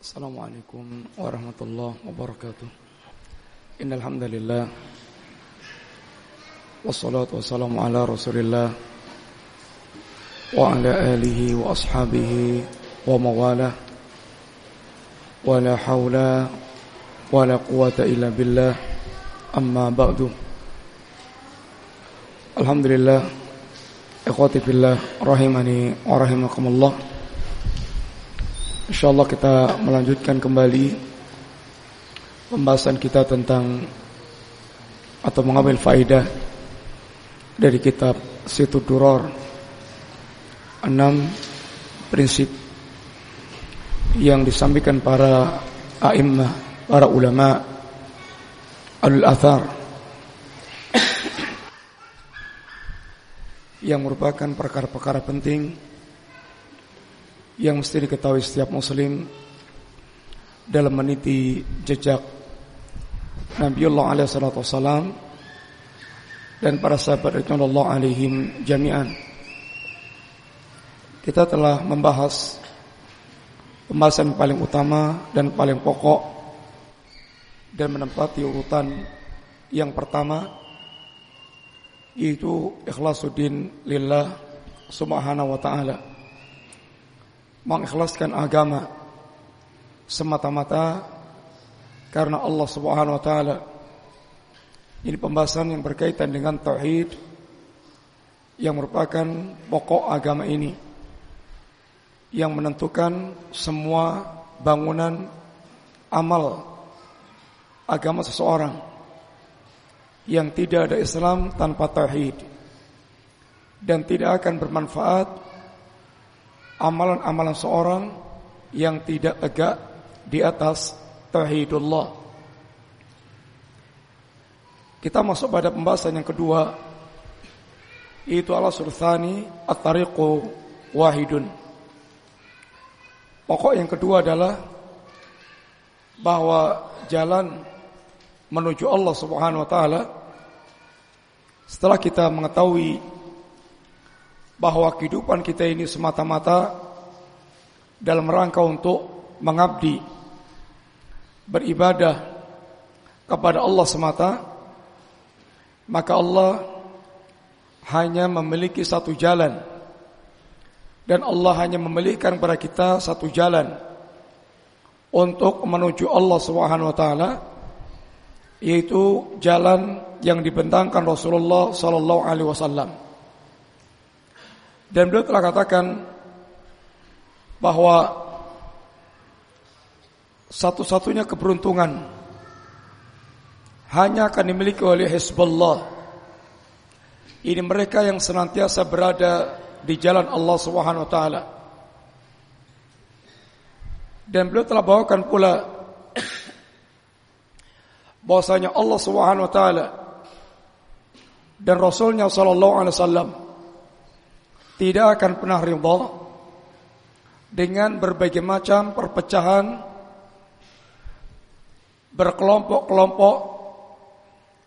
Assalamualaikum warahmatullahi wabarakatuh Innal hamdalillah Wassalatu wassalamu ala Rasulillah wa ala alihi wa ashabihi wa mawalah wa la hawla wa la quwata illa billah amma ba'du Alhamdulillah ikhwati fillah rahimani wa rahimakumullah InsyaAllah kita melanjutkan kembali Pembahasan kita tentang Atau mengambil faidah Dari kitab Situ Duror Enam prinsip Yang disampaikan para A'immah, para ulama Al-Athar Yang merupakan perkara-perkara penting yang mesti diketahui setiap muslim dalam meniti jejak Nabiullah alaihi salatu wasalam dan para sahabat Rasulullah alaihim jami'an. Kita telah membahas pembahasan paling utama dan paling pokok dan menempati urutan yang pertama yaitu ikhlasuddin lillah subhanahu wa ta'ala mengikhlaskan agama semata-mata karena Allah Subhanahu wa taala. Ini pembahasan yang berkaitan dengan tauhid yang merupakan pokok agama ini yang menentukan semua bangunan amal agama seseorang yang tidak ada Islam tanpa tauhid dan tidak akan bermanfaat amalan-amalan seorang yang tidak tegak di atas tauhidullah. Kita masuk pada pembahasan yang kedua itu ala surthani at-tariqu wahidun. Pokok yang kedua adalah bahwa jalan menuju Allah Subhanahu wa taala setelah kita mengetahui bahwa kehidupan kita ini semata-mata dalam rangka untuk mengabdi beribadah kepada Allah semata maka Allah hanya memiliki satu jalan. Dan Allah hanya memilihkan kepada kita satu jalan untuk menuju Allah Subhanahu wa taala yaitu jalan yang dibentangkan Rasulullah sallallahu alaihi wasallam dan beliau telah katakan bahwa satu-satunya keberuntungan hanya akan dimiliki oleh Hizbullah. Ini mereka yang senantiasa berada di jalan Allah Subhanahu wa taala. Dan beliau telah bawakan pula bahwasanya Allah Subhanahu wa taala dan Rasulnya sallallahu alaihi wasallam tidak akan pernah ridha dengan berbagai macam perpecahan berkelompok-kelompok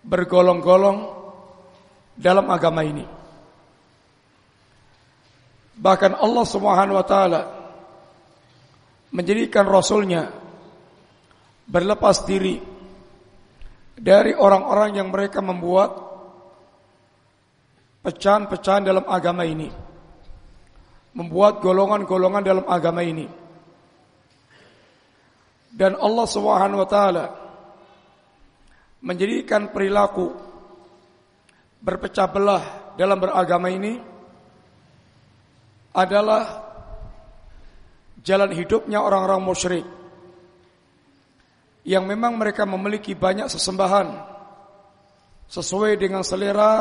bergolong-golong dalam agama ini. Bahkan Allah Subhanahu wa taala menjadikan rasulnya berlepas diri dari orang-orang yang mereka membuat pecahan-pecahan dalam agama ini membuat golongan-golongan dalam agama ini. Dan Allah Subhanahu wa taala menjadikan perilaku berpecah belah dalam beragama ini adalah jalan hidupnya orang-orang musyrik yang memang mereka memiliki banyak sesembahan sesuai dengan selera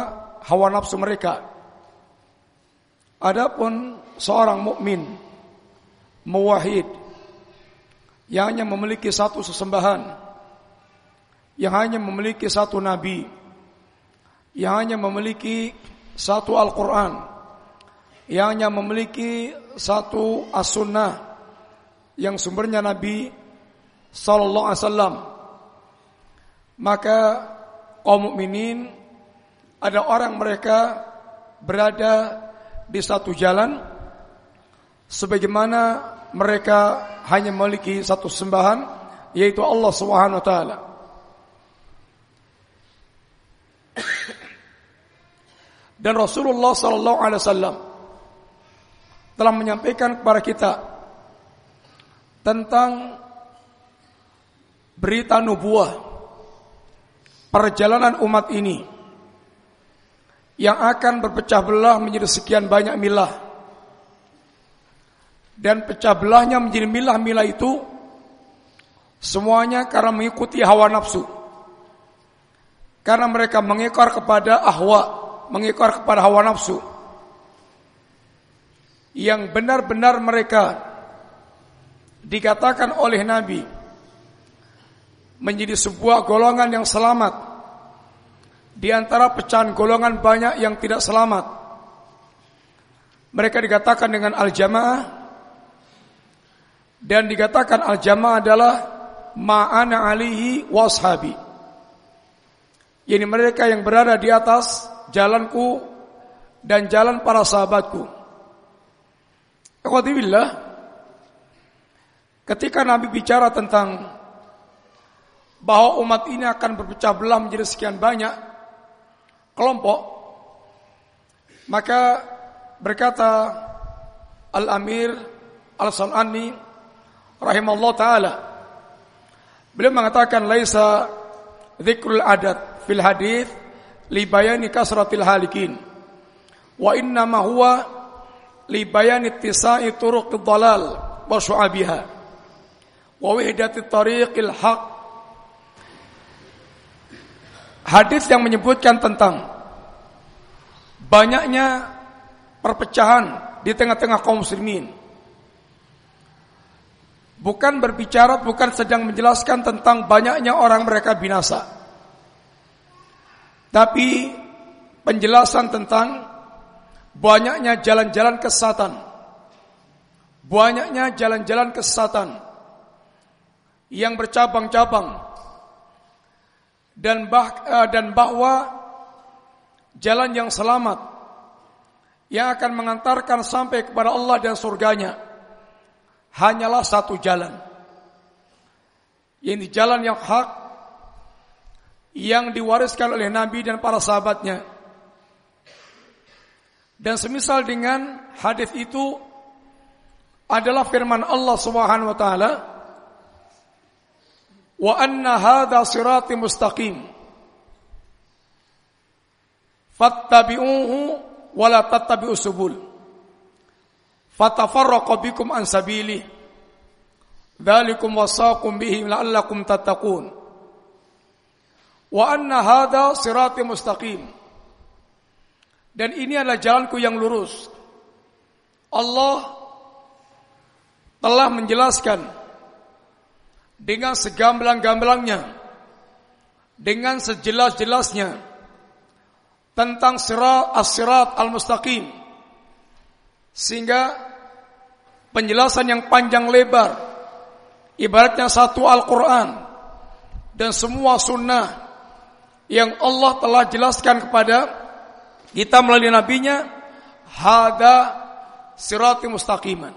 hawa nafsu mereka. Adapun seorang mukmin muwahhid yang hanya memiliki satu sesembahan yang hanya memiliki satu nabi yang hanya memiliki satu Al-Qur'an yang hanya memiliki satu as-sunnah yang sumbernya Nabi sallallahu alaihi wasallam maka kaum mukminin ada orang mereka berada di satu jalan sebagaimana mereka hanya memiliki satu sembahan yaitu Allah Subhanahu wa taala. Dan Rasulullah sallallahu alaihi wasallam telah menyampaikan kepada kita tentang berita nubuah perjalanan umat ini yang akan berpecah belah menjadi sekian banyak milah. Dan pecah belahnya menjadi milah-milah itu semuanya karena mengikuti hawa nafsu. Karena mereka mengekor kepada ahwa mengekor kepada hawa nafsu. Yang benar-benar mereka dikatakan oleh Nabi menjadi sebuah golongan yang selamat di antara pecahan golongan banyak yang tidak selamat. Mereka dikatakan dengan al-jamaah dan dikatakan al-jamaah adalah ma'ana alihi washabi. Yani mereka yang berada di atas jalanku dan jalan para sahabatku. Ikhwatibillah, ketika Nabi bicara tentang bahwa umat ini akan berpecah belah menjadi sekian banyak kelompok, maka berkata Al-Amir Al-San'ani rahimahullah taala beliau mengatakan laisa dzikrul adat fil hadis li bayani kasratil halikin wa inna ma huwa li bayani ittisa'i turuqid dalal wa syu'abiha wa wihdati tariqil haq hadis yang menyebutkan tentang banyaknya perpecahan di tengah-tengah kaum muslimin. Bukan berbicara bukan sedang menjelaskan tentang banyaknya orang mereka binasa. Tapi penjelasan tentang banyaknya jalan-jalan kesesatan. Banyaknya jalan-jalan kesesatan yang bercabang-cabang dan bah, eh, dan bahwa jalan yang selamat yang akan mengantarkan sampai kepada Allah dan surganya hanyalah satu jalan. Ini jalan yang hak yang diwariskan oleh Nabi dan para sahabatnya. Dan semisal dengan hadis itu adalah firman Allah Subhanahu wa taala wa anna hadha sirati mustaqim fattabi'uhu wa la tattabi'us subul fatafarraqu bikum an sabili dzalikum wasaqum bihi la'allakum tattaqun Wa anna hadha sirati mustaqim. Dan ini adalah jalanku yang lurus. Allah telah menjelaskan dengan segamblang-gamblangnya. Dengan sejelas-jelasnya. Tentang sirat as-sirat al-mustaqim. Sehingga penjelasan yang panjang lebar. Ibaratnya satu Al-Qur'an. Dan semua sunnah yang Allah telah jelaskan kepada kita melalui nabinya hada sirati mustaqiman.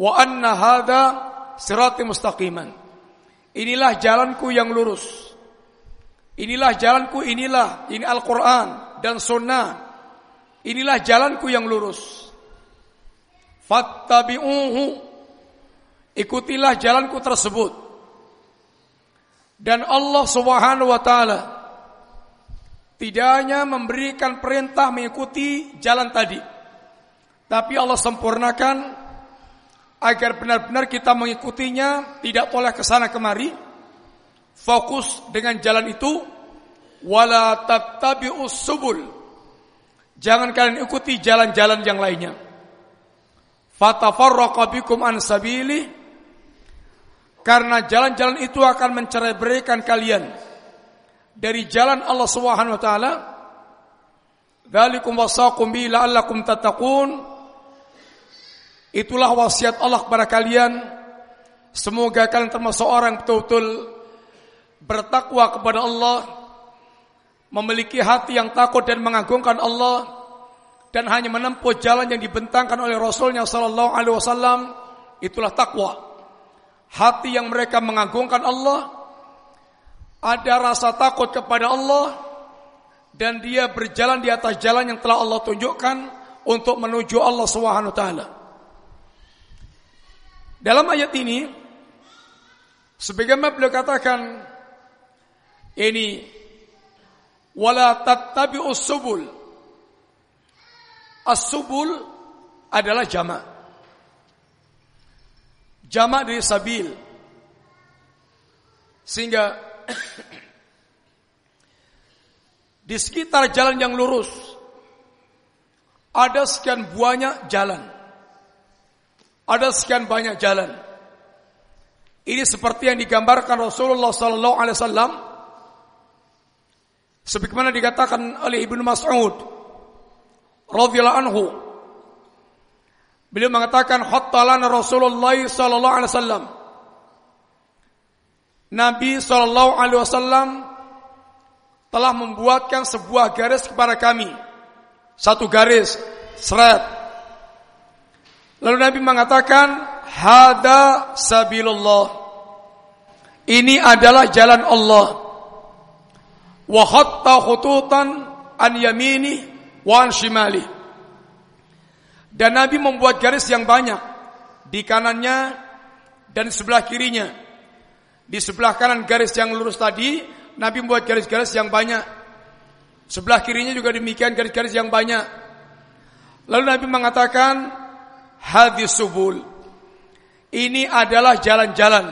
Wa anna hada sirati mustaqiman. Inilah jalanku yang lurus. Inilah jalanku inilah ini Al-Qur'an dan sunnah. Inilah jalanku yang lurus. Fattabi'uhu. Ikutilah jalanku tersebut. Dan Allah Subhanahu wa taala tidak hanya memberikan perintah mengikuti jalan tadi, tapi Allah sempurnakan agar benar-benar kita mengikutinya, tidak boleh ke sana kemari. Fokus dengan jalan itu wala tattabi'us subul. Jangan kalian ikuti jalan-jalan yang lainnya. Fatafarraqa bikum an sabili karena jalan-jalan itu akan mencerai berikan kalian dari jalan Allah Subhanahu wa taala. Dzalikum wasaqum bi la'allakum tattaqun. Itulah wasiat Allah kepada kalian. Semoga kalian termasuk orang betul-betul bertakwa kepada Allah, memiliki hati yang takut dan mengagungkan Allah dan hanya menempuh jalan yang dibentangkan oleh Rasulnya sallallahu alaihi wasallam itulah takwa. Hati yang mereka mengagungkan Allah, ada rasa takut kepada Allah, dan dia berjalan di atas jalan yang telah Allah tunjukkan untuk menuju Allah Subhanahu taala. Dalam ayat ini sebagaimana beliau katakan ini wala tattabi'us subul. As-subul adalah jamak. Jamak dari sabil. Sehingga di sekitar jalan yang lurus ada sekian banyak jalan. Ada sekian banyak jalan. Ini seperti yang digambarkan Rasulullah sallallahu alaihi wasallam sebagaimana dikatakan oleh Ibnu Mas'ud radhiyallahu anhu. Beliau mengatakan hattalana Rasulullah sallallahu alaihi wasallam. Nabi sallallahu alaihi wasallam telah membuatkan sebuah garis kepada kami satu garis, seret. Lalu Nabi mengatakan, Hada sabilullah. Ini adalah jalan Allah. Wa hatta khututan an yamini wa an shimali. Dan Nabi membuat garis yang banyak di kanannya dan sebelah kirinya. Di sebelah kanan garis yang lurus tadi, Nabi membuat garis-garis yang banyak. Sebelah kirinya juga demikian garis-garis yang banyak. Lalu Nabi mengatakan hadis subul. Ini adalah jalan-jalan.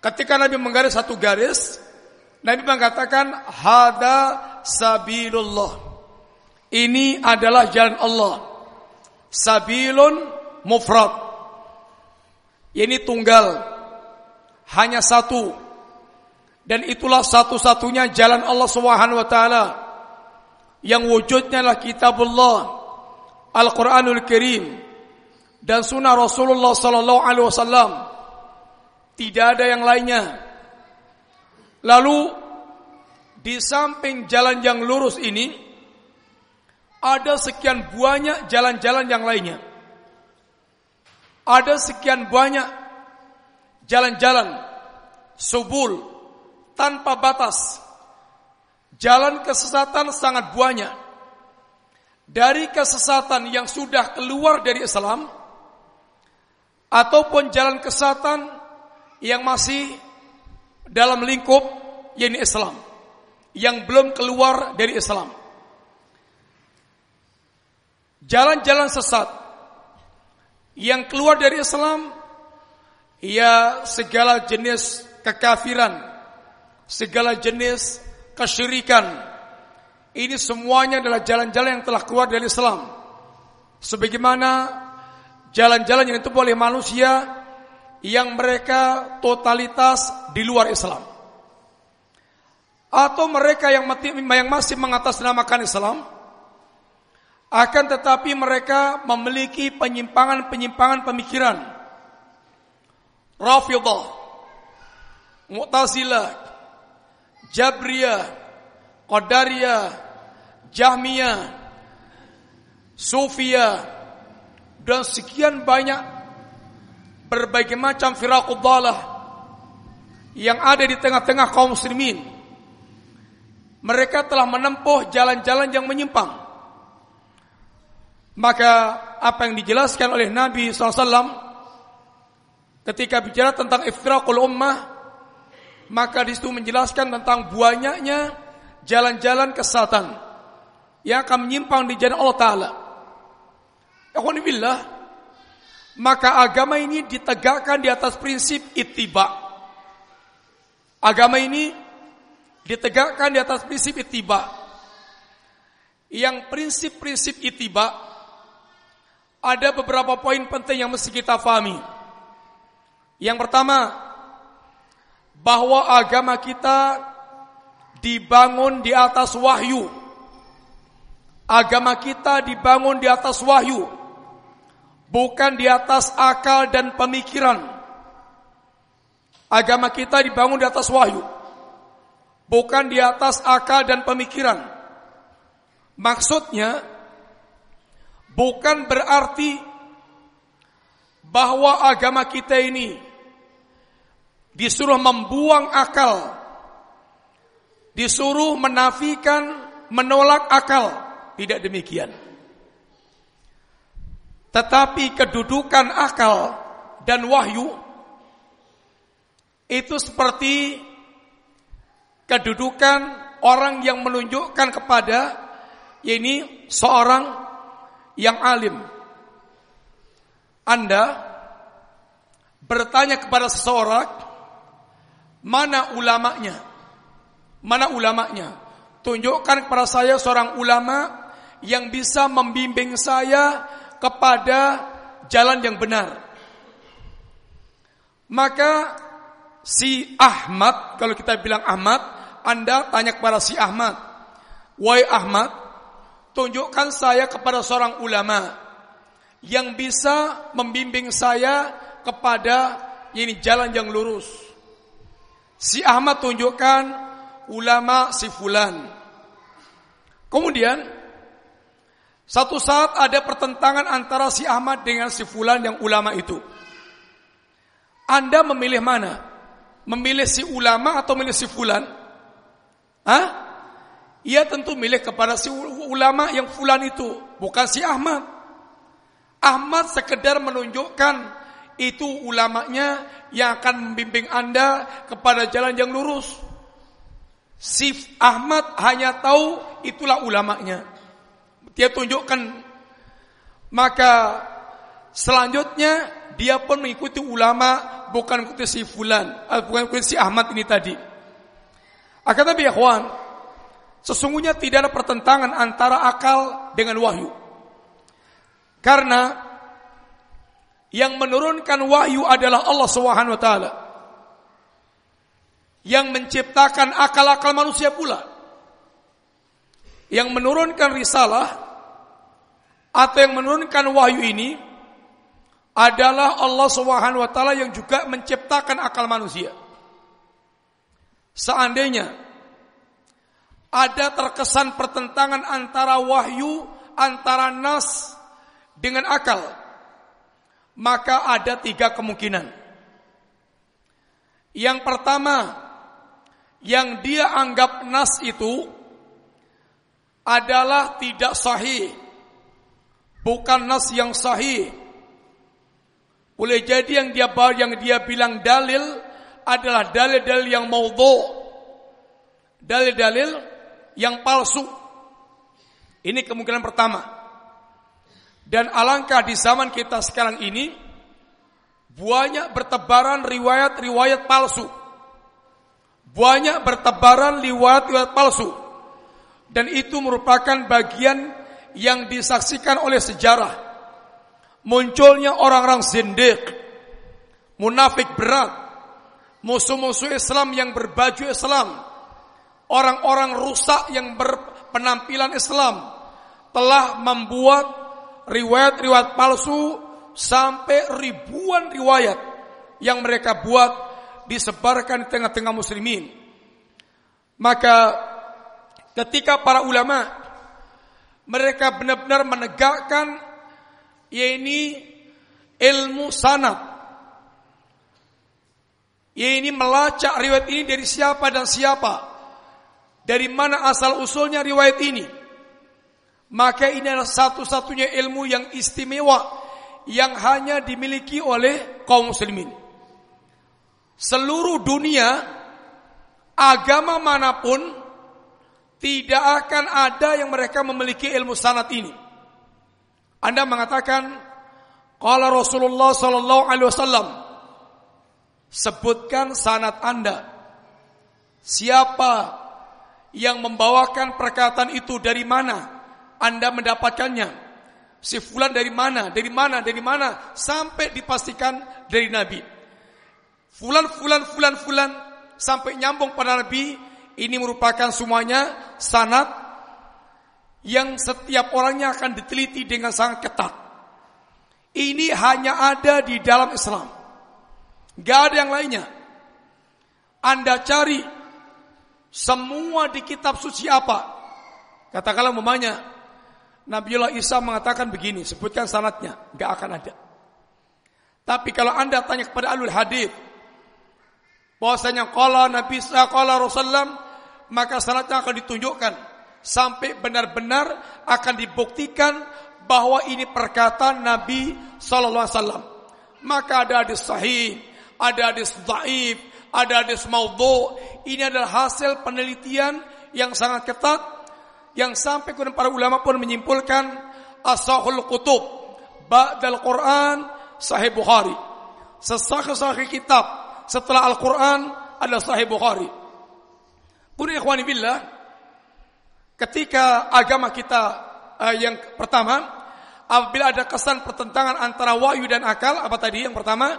Ketika Nabi menggaris satu garis, Nabi mengatakan hada sabilullah. Ini adalah jalan Allah. Sabilun mufrad. Ini tunggal. Hanya satu dan itulah satu-satunya jalan Allah Subhanahu wa taala yang wujudnya adalah kitabullah Al-Qur'anul Karim dan sunnah Rasulullah sallallahu alaihi wasallam. Tidak ada yang lainnya. Lalu di samping jalan yang lurus ini ada sekian banyak jalan-jalan yang lainnya. Ada sekian banyak jalan-jalan subul tanpa batas. Jalan kesesatan sangat banyak. Dari kesesatan yang sudah keluar dari Islam ataupun jalan kesesatan yang masih dalam lingkup yakni Islam yang belum keluar dari Islam. Jalan-jalan sesat yang keluar dari Islam ia segala jenis kekafiran segala jenis kesyirikan. Ini semuanya adalah jalan-jalan yang telah keluar dari Islam. Sebagaimana jalan-jalan yang ditempuh oleh manusia yang mereka totalitas di luar Islam. Atau mereka yang, yang masih mengatasnamakan Islam akan tetapi mereka memiliki penyimpangan-penyimpangan pemikiran. Rafidah, Mu'tazilah, Jabriyah, Qadariyah, Jahmiyah, Sufiyah, dan sekian banyak berbagai macam firaquddalah yang ada di tengah-tengah kaum muslimin. Mereka telah menempuh jalan-jalan yang menyimpang. Maka apa yang dijelaskan oleh Nabi SAW ketika bicara tentang iftiraqul ummah maka di situ menjelaskan tentang banyaknya jalan-jalan kesatan yang akan menyimpang di jalan Allah Taala. Alhamdulillah, maka agama ini ditegakkan di atas prinsip ittiba. Agama ini ditegakkan di atas prinsip ittiba. Yang prinsip-prinsip ittiba ada beberapa poin penting yang mesti kita pahami. Yang pertama, bahwa agama kita dibangun di atas wahyu. Agama kita dibangun di atas wahyu, bukan di atas akal dan pemikiran. Agama kita dibangun di atas wahyu, bukan di atas akal dan pemikiran. Maksudnya, bukan berarti bahwa agama kita ini disuruh membuang akal, disuruh menafikan, menolak akal. Tidak demikian. Tetapi kedudukan akal dan wahyu itu seperti kedudukan orang yang menunjukkan kepada ini seorang yang alim. Anda bertanya kepada seseorang mana ulamanya? Mana ulamanya? Tunjukkan kepada saya seorang ulama yang bisa membimbing saya kepada jalan yang benar. Maka si Ahmad, kalau kita bilang Ahmad, Anda tanya kepada si Ahmad, "Wahai Ahmad, tunjukkan saya kepada seorang ulama yang bisa membimbing saya kepada ini jalan yang lurus." Si Ahmad tunjukkan ulama si fulan. Kemudian satu saat ada pertentangan antara si Ahmad dengan si Fulan yang ulama itu. Anda memilih mana? Memilih si ulama atau memilih si Fulan? Hah? Ia tentu milih kepada si ulama yang Fulan itu, bukan si Ahmad. Ahmad sekedar menunjukkan itu ulamanya yang akan membimbing Anda kepada jalan yang lurus. Si Ahmad hanya tahu itulah ulamanya. Dia tunjukkan maka selanjutnya dia pun mengikuti ulama bukan mengikuti si fulan, eh, bukan mengikuti si Ahmad ini tadi. Akan tapi ikhwan, sesungguhnya tidak ada pertentangan antara akal dengan wahyu. Karena yang menurunkan wahyu adalah Allah Subhanahu wa taala. Yang menciptakan akal-akal manusia pula. Yang menurunkan risalah atau yang menurunkan wahyu ini adalah Allah Subhanahu wa taala yang juga menciptakan akal manusia. Seandainya ada terkesan pertentangan antara wahyu antara nas dengan akal, maka ada tiga kemungkinan. Yang pertama, yang dia anggap nas itu adalah tidak sahih bukan nas yang sahih. Boleh jadi yang dia yang dia bilang dalil adalah dalil-dalil yang maudhu. Dalil-dalil yang palsu. Ini kemungkinan pertama. Dan alangkah di zaman kita sekarang ini banyak bertebaran riwayat-riwayat palsu. Banyak bertebaran riwayat-riwayat palsu. Dan itu merupakan bagian yang disaksikan oleh sejarah. Munculnya orang-orang zindiq munafik berat musuh-musuh Islam yang berbaju Islam orang-orang rusak yang berpenampilan Islam telah membuat riwayat-riwayat palsu sampai ribuan riwayat yang mereka buat disebarkan di tengah-tengah muslimin. Maka ketika para ulama mereka benar-benar menegakkan yaitu ilmu sanad. Yaitu melacak riwayat ini dari siapa dan siapa. Dari mana asal usulnya riwayat ini. Maka ini adalah satu-satunya ilmu yang istimewa yang hanya dimiliki oleh kaum muslimin. Seluruh dunia agama mana pun tidak akan ada yang mereka memiliki ilmu sanat ini. Anda mengatakan, kalau Rasulullah sallallahu alaihi wasallam sebutkan sanat Anda. Siapa yang membawakan perkataan itu dari mana Anda mendapatkannya? Si fulan dari mana? Dari mana? Dari mana? Sampai dipastikan dari Nabi. Fulan, fulan, fulan, fulan sampai nyambung pada Nabi ini merupakan semuanya sanat yang setiap orangnya akan diteliti dengan sangat ketat. Ini hanya ada di dalam Islam. Gak ada yang lainnya. Anda cari semua di kitab suci apa? Katakanlah memangnya Nabiullah Isa mengatakan begini, sebutkan sanatnya, gak akan ada. Tapi kalau anda tanya kepada alul hadis, bahwasanya qala Nabi qala Rasulullah, maka sanatnya akan ditunjukkan sampai benar-benar akan dibuktikan bahwa ini perkataan Nabi sallallahu alaihi wasallam. Maka ada hadis sahih, ada hadis dhaif, ada hadis maudhu. Ini adalah hasil penelitian yang sangat ketat yang sampai kemudian para ulama pun menyimpulkan asahul kutub ba'dal Quran sahih Bukhari. Sesahih-sahih kitab setelah Al-Quran adalah sahih Bukhari. Pun ikhwani billah, ketika agama kita uh, yang pertama, apabila ada kesan pertentangan antara wahyu dan akal, apa tadi yang pertama?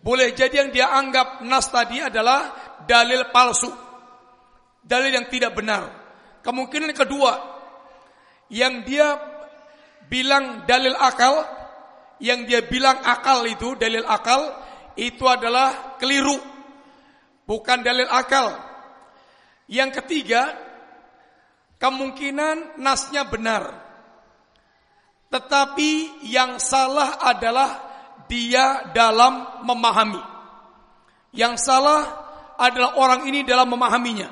Boleh jadi yang dia anggap nas tadi adalah dalil palsu. Dalil yang tidak benar. Kemungkinan kedua, yang dia bilang dalil akal, yang dia bilang akal itu, dalil akal, itu adalah keliru bukan dalil akal. Yang ketiga, kemungkinan nasnya benar. Tetapi yang salah adalah dia dalam memahami. Yang salah adalah orang ini dalam memahaminya.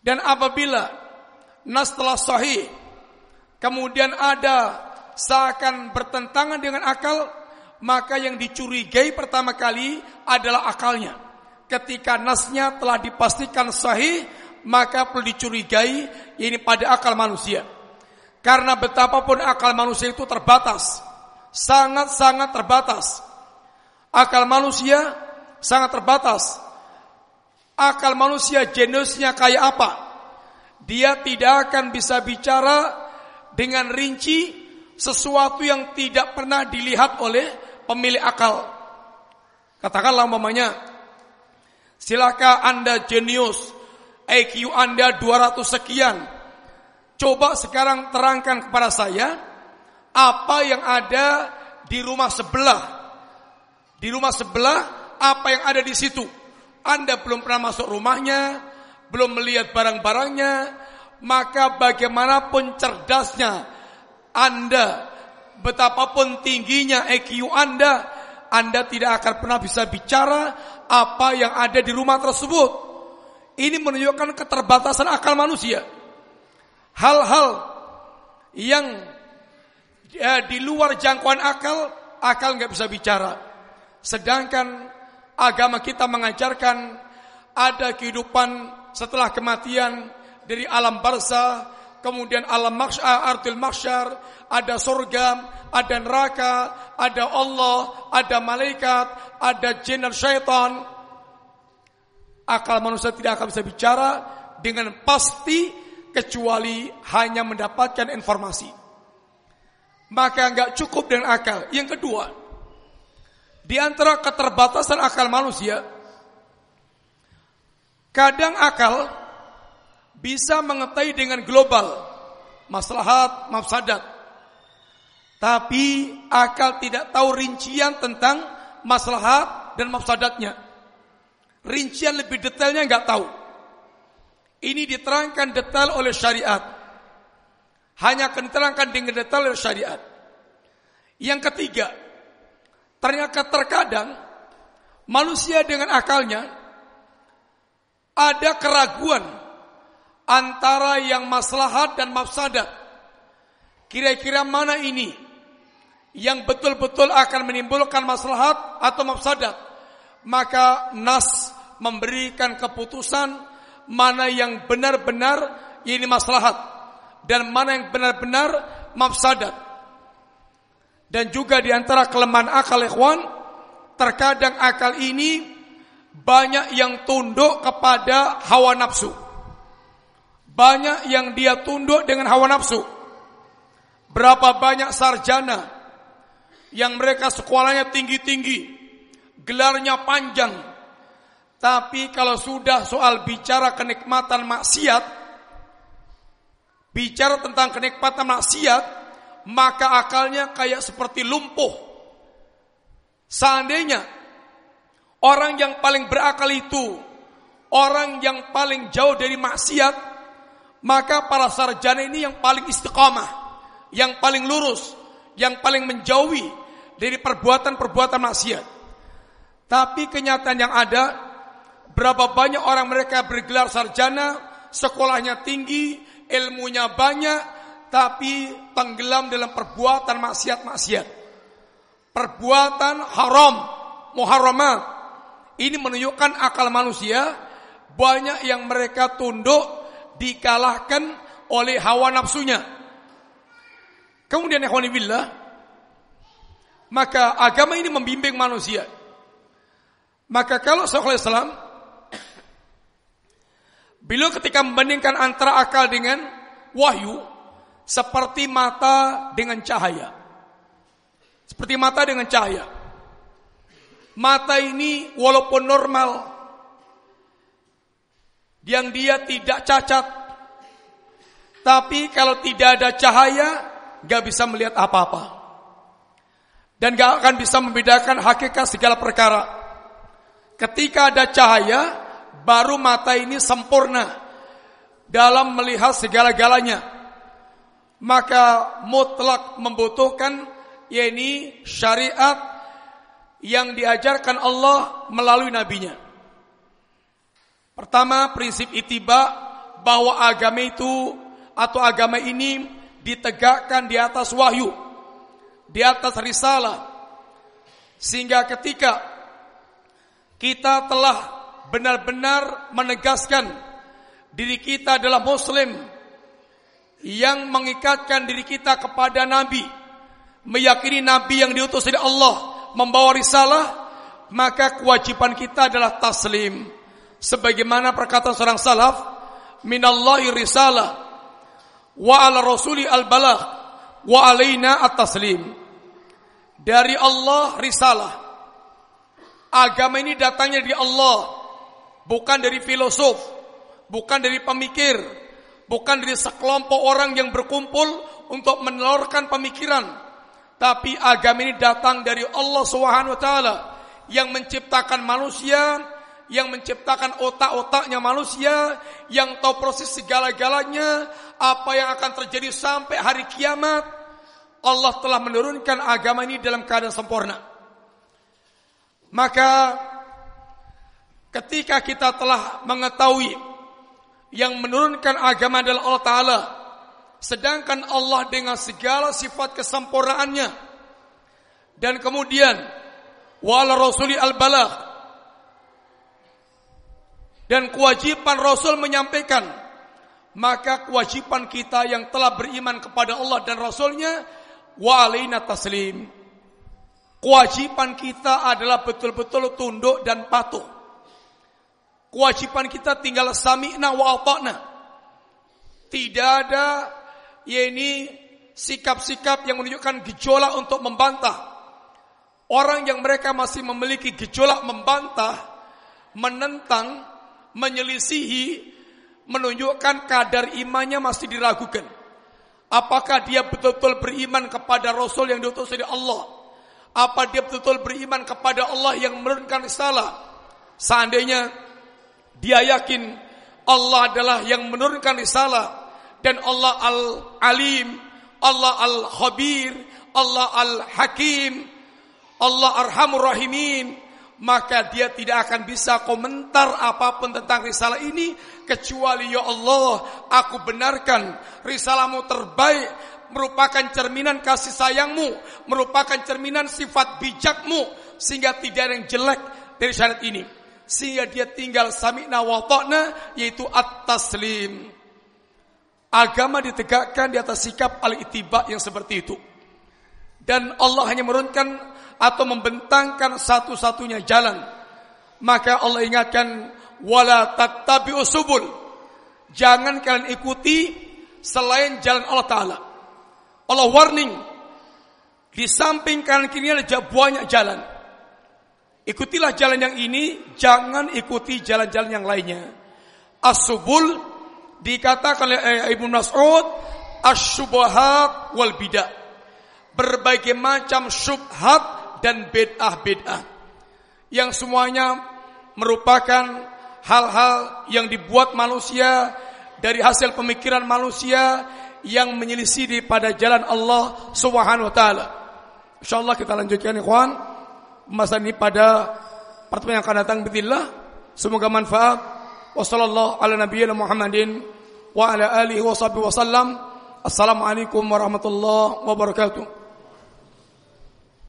Dan apabila nas telah sahih, kemudian ada seakan bertentangan dengan akal, maka yang dicurigai pertama kali adalah akalnya ketika nasnya telah dipastikan sahih maka perlu dicurigai ini pada akal manusia. Karena betapapun akal manusia itu terbatas, sangat-sangat terbatas. Akal manusia sangat terbatas. Akal manusia jenisnya kayak apa? Dia tidak akan bisa bicara dengan rinci sesuatu yang tidak pernah dilihat oleh pemilik akal. Katakanlah umpamanya Silakan Anda jenius, IQ Anda 200 sekian. Coba sekarang terangkan kepada saya apa yang ada di rumah sebelah. Di rumah sebelah apa yang ada di situ. Anda belum pernah masuk rumahnya, belum melihat barang-barangnya, maka bagaimanapun cerdasnya Anda, betapapun tingginya IQ Anda, Anda tidak akan pernah bisa bicara apa yang ada di rumah tersebut. Ini menunjukkan keterbatasan akal manusia. Hal-hal yang ya, di luar jangkauan akal, akal nggak bisa bicara. Sedangkan agama kita mengajarkan ada kehidupan setelah kematian dari alam barzah, kemudian alam maksyar, ah, artil maksyar, ada surga, ada neraka, ada Allah, ada malaikat, ada jin dan syaitan. Akal manusia tidak akan bisa bicara dengan pasti kecuali hanya mendapatkan informasi. Maka nggak cukup dengan akal. Yang kedua, di antara keterbatasan akal manusia, kadang akal bisa mengetahui dengan global maslahat, mafsadat. Tapi akal tidak tahu rincian tentang maslahat dan mafsadatnya. Rincian lebih detailnya nggak tahu. Ini diterangkan detail oleh syariat. Hanya akan diterangkan dengan detail oleh syariat. Yang ketiga, ternyata terkadang manusia dengan akalnya ada keraguan antara yang maslahat dan mafsadat. Kira-kira mana ini yang betul-betul akan menimbulkan maslahat atau mafsadat? Maka nas memberikan keputusan mana yang benar-benar ini maslahat dan mana yang benar-benar mafsadat. Dan juga di antara kelemahan akal ikhwan, terkadang akal ini banyak yang tunduk kepada hawa nafsu. Banyak yang dia tunduk dengan hawa nafsu. Berapa banyak sarjana yang mereka sekolahnya tinggi-tinggi, gelarnya panjang. Tapi kalau sudah soal bicara kenikmatan maksiat, bicara tentang kenikmatan maksiat, maka akalnya kayak seperti lumpuh. Seandainya orang yang paling berakal itu orang yang paling jauh dari maksiat, maka para sarjana ini yang paling istiqamah, yang paling lurus, yang paling menjauhi dari perbuatan-perbuatan maksiat. Tapi kenyataan yang ada, berapa banyak orang mereka bergelar sarjana, sekolahnya tinggi, ilmunya banyak, tapi tenggelam dalam perbuatan maksiat-maksiat. Perbuatan haram, muharramat. Ini menunjukkan akal manusia banyak yang mereka tunduk dikalahkan oleh hawa nafsunya. Kemudian ikhwanibillah, maka agama ini membimbing manusia. Maka kalau Syekhul Islam beliau ketika membandingkan antara akal dengan wahyu seperti mata dengan cahaya. Seperti mata dengan cahaya. Mata ini walaupun normal yang dia tidak cacat tapi kalau tidak ada cahaya gak bisa melihat apa-apa dan gak akan bisa membedakan hakikat segala perkara. Ketika ada cahaya, baru mata ini sempurna dalam melihat segala-galanya. Maka mutlak membutuhkan yakni syariat yang diajarkan Allah melalui nabinya. Pertama, prinsip itiba bahwa agama itu atau agama ini ditegakkan di atas wahyu, di atas risalah. Sehingga ketika kita telah benar-benar menegaskan diri kita adalah muslim yang mengikatkan diri kita kepada nabi meyakini nabi yang diutus oleh Allah membawa risalah maka kewajiban kita adalah taslim sebagaimana perkataan seorang salaf minallahi risalah wa ala rasuli al balagh wa alaina at-taslim dari Allah risalah Agama ini datangnya dari Allah, bukan dari filosof, bukan dari pemikir, bukan dari sekelompok orang yang berkumpul untuk menelurkan pemikiran. Tapi agama ini datang dari Allah Subhanahu wa taala yang menciptakan manusia, yang menciptakan otak-otaknya manusia, yang tahu proses segala-galanya, apa yang akan terjadi sampai hari kiamat. Allah telah menurunkan agama ini dalam keadaan sempurna. Maka ketika kita telah mengetahui yang menurunkan agama adalah Allah Ta'ala Sedangkan Allah dengan segala sifat kesempurnaannya Dan kemudian Wala Rasuli al-Balagh Dan kewajiban Rasul menyampaikan Maka kewajiban kita yang telah beriman kepada Allah dan Rasulnya Wa alaina taslim Kewajiban kita adalah betul-betul tunduk dan patuh. Kewajiban kita tinggal sami'na wa ata'na. Tidak ada ya ini sikap-sikap yang menunjukkan gejolak untuk membantah. Orang yang mereka masih memiliki gejolak membantah, menentang, menyelisihi, menunjukkan kadar imannya masih diragukan. Apakah dia betul-betul beriman kepada Rasul yang diutus oleh Allah? Apa dia betul-betul beriman kepada Allah yang menurunkan risalah? Seandainya dia yakin Allah adalah yang menurunkan risalah dan Allah Al-Alim, Allah Al-Khabir, Allah Al-Hakim, Allah Arhamur Rahimin, maka dia tidak akan bisa komentar apa pun tentang risalah ini kecuali ya Allah, aku benarkan risalahmu terbaik merupakan cerminan kasih sayangmu, merupakan cerminan sifat bijakmu, sehingga tidak ada yang jelek dari syarat ini. Sehingga dia tinggal sami'na wa ta'na, yaitu at-taslim. Agama ditegakkan di atas sikap al-itiba yang seperti itu. Dan Allah hanya menurunkan atau membentangkan satu-satunya jalan. Maka Allah ingatkan, wala tattabi'us subul. Jangan kalian ikuti selain jalan Allah Ta'ala. Allah warning. Di samping kanan kiri ada banyak jalan. Ikutilah jalan yang ini, jangan ikuti jalan-jalan yang lainnya. As-subul dikatakan oleh eh, Ibnu Mas'ud as-syubhat wal bidah. Berbagai macam syubhat dan bid'ah-bid'ah yang semuanya merupakan hal-hal yang dibuat manusia dari hasil pemikiran manusia yang menyelisih pada jalan Allah Subhanahu wa taala. Insyaallah kita lanjutkan ikhwan pembahasan ini pada pertemuan yang akan datang bismillah. Semoga manfaat. Wassallallahu wa ala alihi wasallam. Assalamualaikum warahmatullahi wabarakatuh.